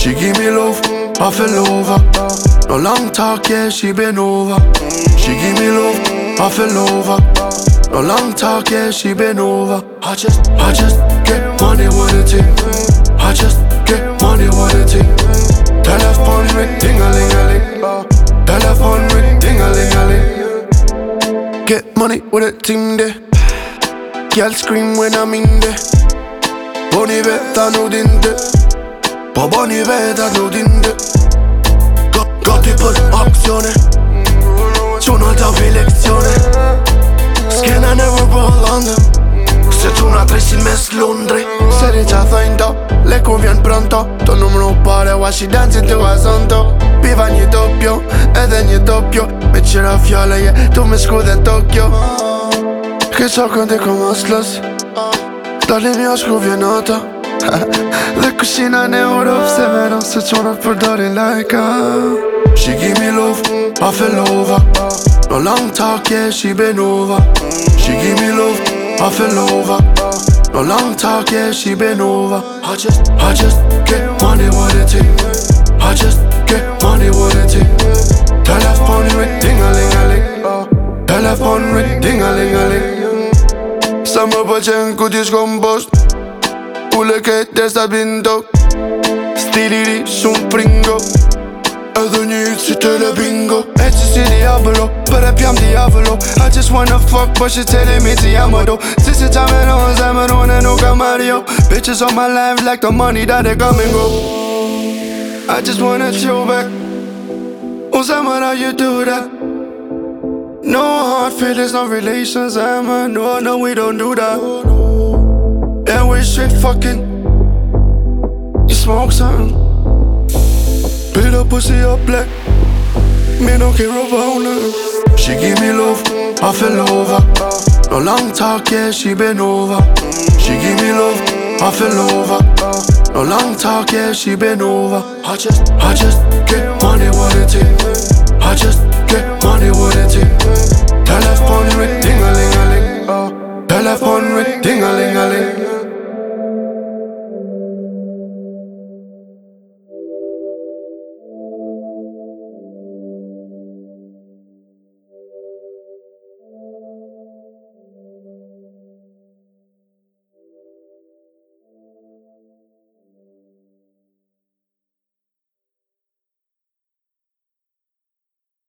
She give me love, I fell over. No long talk, yeah, she been over. She give me love, I fell over. No long talk, yeah, she been over. I just, I just get money with a team. I just get money with a team. Telephone ring, ding a ling a ling. Telephone ring, ding a ling a ling. Get money with a team there. Girl scream when I'm in there. Bonnie veta nu din det Babani ve da rodinde Gatti për akcione Quna ta vi lekcione Skena never ballande Se quna tresin mes lundri Se rica thojnë do Le ku vjen pronto To numru pare wa shi dan që t'u azonto Piva doppio, ed Edhe një dopjo Me qira fjale je Tu me shku in Tokyo Che so quando come oslos. Dalle mie asco vienata Dhe kushina në Europë Se veron se qonat përdorin lajka. She give me love, I fell over No long talk, yeah, she been over. She give me love, I fell over No long talk, yeah, she been over. I just, I just get money with it I just get money with it Telephone ring, ding-a-ling-a-ling Telephone ring, ding-a-ling-a-ling Sa më pëlqen ku ti shkon post U le ketë dhe sa bindo Stili pringo ytë si të le bingo. E që si diabolo, për e pjam diavolo I just wanna fuck, but she telling me ti jam do Si si qa me ronë, zemër unë e nuk ka Mario Bitches on my life like the money that they come and go. I just wanna chill back. Oh zemër, how you do that? No hard feelings, no relations, Emma. No, no, we don't do that. Fucking. You smoke something. Build up pussy up black. Me don't care about nothing. She give me love, I fell over. No long talk, yeah, she been over. She give me love, I fell over. No long talk, yeah, she been over. I just, I just get money with it. I just get money